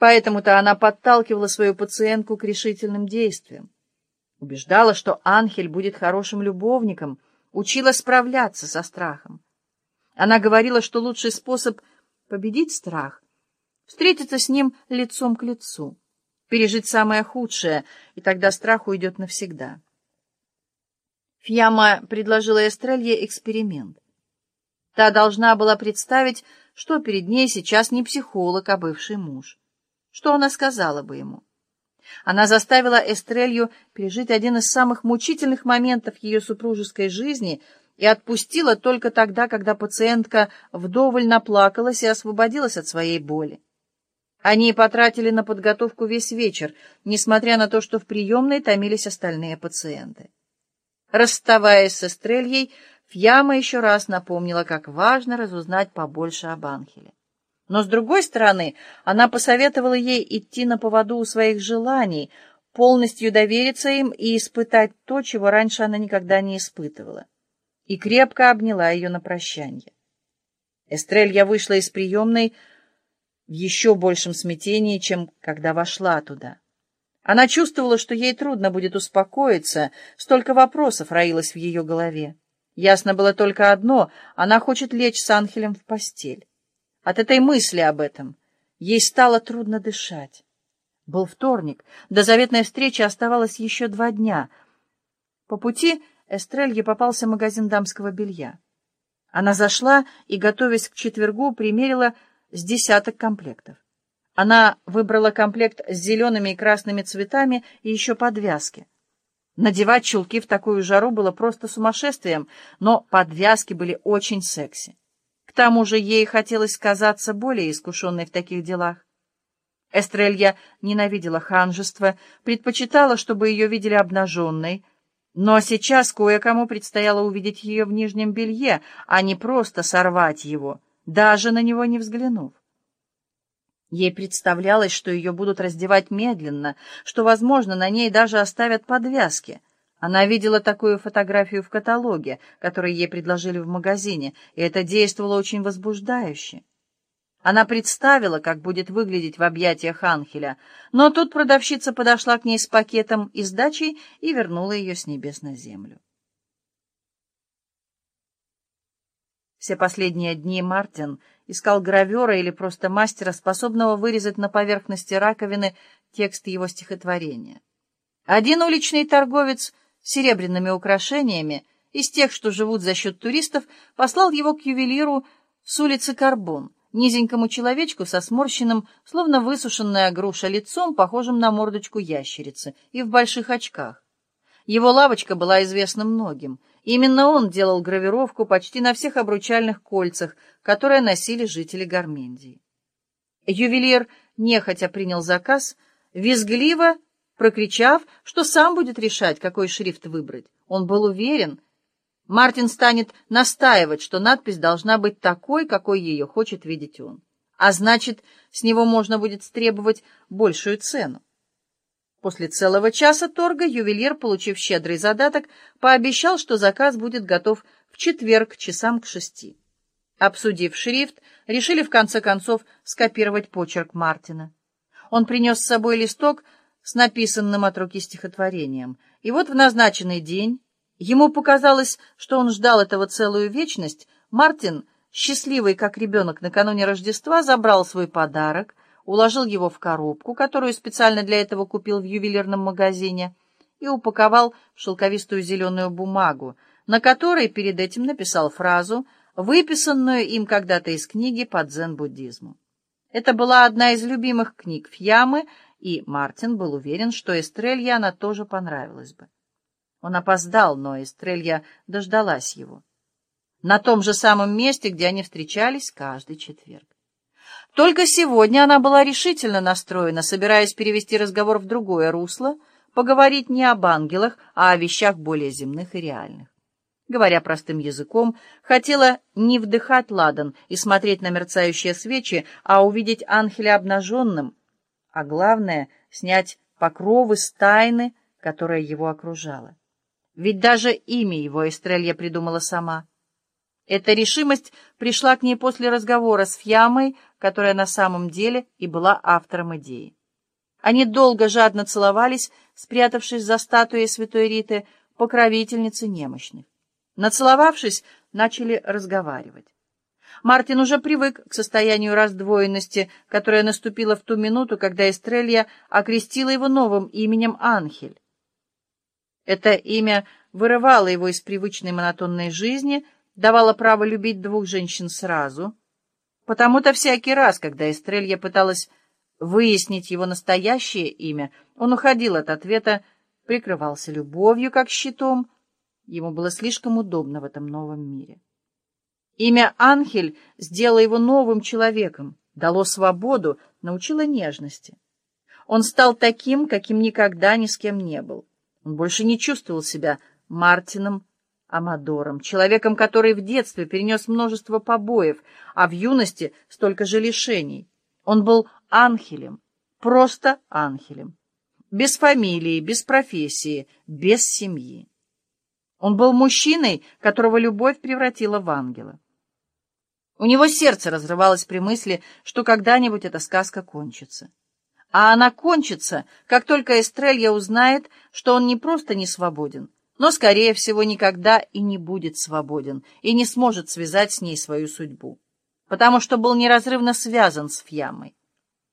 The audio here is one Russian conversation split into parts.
Поэтому-то она подталкивала свою пациентку к решительным действиям. Убеждала, что Анхель будет хорошим любовником, учила справляться со страхом. Она говорила, что лучший способ победить страх — встретиться с ним лицом к лицу, пережить самое худшее, и тогда страх уйдет навсегда. Фьяма предложила Эстрелье эксперимент. Та должна была представить, что перед ней сейчас не психолог, а бывший муж. Что она сказала бы ему? Она заставила Эстрелью пережить один из самых мучительных моментов ее супружеской жизни и отпустила только тогда, когда пациентка вдоволь наплакалась и освободилась от своей боли. Они потратили на подготовку весь вечер, несмотря на то, что в приемной томились остальные пациенты. Расставаясь с Эстрельей, Фьяма еще раз напомнила, как важно разузнать побольше об Анхеле. Но, с другой стороны, она посоветовала ей идти на поводу у своих желаний, полностью довериться им и испытать то, чего раньше она никогда не испытывала. И крепко обняла ее на прощанье. Эстрелья вышла из приемной в еще большем смятении, чем когда вошла туда. Она чувствовала, что ей трудно будет успокоиться, столько вопросов роилось в ее голове. Ясно было только одно — она хочет лечь с Анхелем в постель. От этой мысли об этом ей стало трудно дышать. Был вторник, до заветной встречи оставалось еще два дня. По пути Эстрелье попался магазин дамского белья. Она зашла и, готовясь к четвергу, примерила с десяток комплектов. Она выбрала комплект с зелеными и красными цветами и еще подвязки. Надевать чулки в такую жару было просто сумасшествием, но подвязки были очень секси. К тому же ей хотелось казаться более искушенной в таких делах. Эстрелья ненавидела ханжество, предпочитала, чтобы ее видели обнаженной, но сейчас кое-кому предстояло увидеть ее в нижнем белье, а не просто сорвать его, даже на него не взглянув. Ей представлялось, что ее будут раздевать медленно, что, возможно, на ней даже оставят подвязки. Она видела такую фотографию в каталоге, который ей предложили в магазине, и это действовало очень возбуждающе. Она представила, как будет выглядеть в объятиях Анхеля, но тут продавщица подошла к ней с пакетом и сдачей и вернула ее с небес на землю. Все последние дни Мартин искал гравера или просто мастера, способного вырезать на поверхности раковины текст его стихотворения. Один уличный торговец серебряными украшениями из тех, что живут за счет туристов, послал его к ювелиру с улицы Карбон, низенькому человечку со сморщенным, словно высушенная груша лицом, похожим на мордочку ящерицы, и в больших очках. Его лавочка была известна многим — Именно он делал гравировку почти на всех обручальных кольцах, которые носили жители Гармендии. Ювелир нехотя принял заказ, визгливо прокричав, что сам будет решать, какой шрифт выбрать. Он был уверен, Мартин станет настаивать, что надпись должна быть такой, какой ее хочет видеть он. А значит, с него можно будет стребовать большую цену. После целого часа торга ювелир, получив щедрый задаток, пообещал, что заказ будет готов в четверг часам к шести. Обсудив шрифт, решили в конце концов скопировать почерк Мартина. Он принес с собой листок с написанным от руки стихотворением. И вот в назначенный день, ему показалось, что он ждал этого целую вечность, Мартин, счастливый как ребенок накануне Рождества, забрал свой подарок, уложил его в коробку, которую специально для этого купил в ювелирном магазине, и упаковал в шелковистую зеленую бумагу, на которой перед этим написал фразу, выписанную им когда-то из книги по дзен-буддизму. Это была одна из любимых книг Фьямы, и Мартин был уверен, что Эстрелья она тоже понравилась бы. Он опоздал, но Эстрелья дождалась его. На том же самом месте, где они встречались каждый четверг. Только сегодня она была решительно настроена, собираясь перевести разговор в другое русло, поговорить не об ангелах, а о вещах более земных и реальных. Говоря простым языком, хотела не вдыхать ладан и смотреть на мерцающие свечи, а увидеть Анхеля обнаженным, а главное — снять покровы с тайны, которая его окружала. Ведь даже имя его Эстрелья придумала сама. Эта решимость пришла к ней после разговора с Фьямой, которая на самом деле и была автором идеи. Они долго жадно целовались, спрятавшись за статуей святой Риты, покровительницы немощных. Нацеловавшись, начали разговаривать. Мартин уже привык к состоянию раздвоенности, которое наступило в ту минуту, когда Эстрелья окрестила его новым именем Анхель. Это имя вырывало его из привычной монотонной жизни, давало право любить двух женщин сразу. Потому-то всякий раз, когда Эстрелья пыталась выяснить его настоящее имя, он уходил от ответа, прикрывался любовью как щитом. Ему было слишком удобно в этом новом мире. Имя Анхель сделало его новым человеком, дало свободу, научило нежности. Он стал таким, каким никогда ни с кем не был. Он больше не чувствовал себя Мартином Амадором, человеком, который в детстве перенес множество побоев, а в юности столько же лишений. Он был Анхелем, просто Анхелем, без фамилии, без профессии, без семьи. Он был мужчиной, которого любовь превратила в ангела. У него сердце разрывалось при мысли, что когда-нибудь эта сказка кончится. А она кончится, как только Эстрелья узнает, что он не просто не свободен, но, скорее всего, никогда и не будет свободен, и не сможет связать с ней свою судьбу, потому что был неразрывно связан с Фьямой.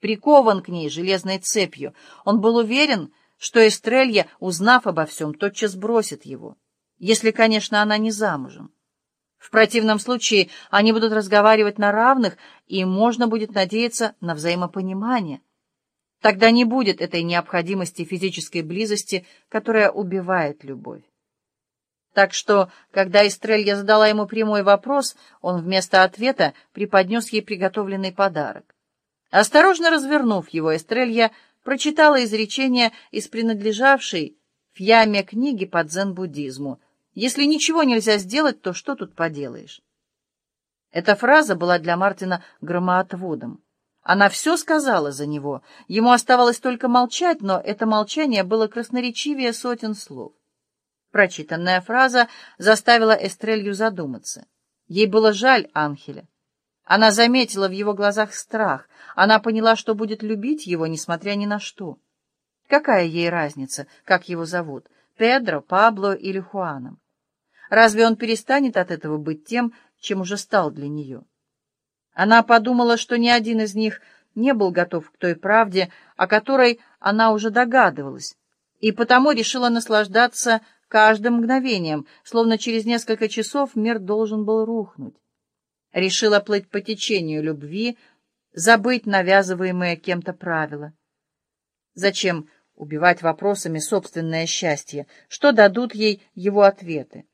Прикован к ней железной цепью, он был уверен, что Эстрелья, узнав обо всем, тотчас бросит его, если, конечно, она не замужем. В противном случае они будут разговаривать на равных, и можно будет надеяться на взаимопонимание. Тогда не будет этой необходимости физической близости, которая убивает любовь. Так что, когда Эстрелья задала ему прямой вопрос, он вместо ответа преподнес ей приготовленный подарок. Осторожно развернув его, Эстрелья прочитала изречение из принадлежавшей в яме книги по дзен-буддизму — если ничего нельзя сделать, то что тут поделаешь? Эта фраза была для Мартина громоотводом. Она все сказала за него. Ему оставалось только молчать, но это молчание было красноречивее сотен слов. Прочитанная фраза заставила Эстрелью задуматься. Ей было жаль Анхеля. Она заметила в его глазах страх. Она поняла, что будет любить его, несмотря ни на что. Какая ей разница, как его зовут? Педро, Пабло или Хуаном? Разве он перестанет от этого быть тем, чем уже стал для нее? Она подумала, что ни один из них не был готов к той правде, о которой она уже догадывалась, и потому решила наслаждаться каждым мгновением, словно через несколько часов мир должен был рухнуть. Решила плыть по течению любви, забыть навязываемые кем-то правила. Зачем убивать вопросами собственное счастье? Что дадут ей его ответы?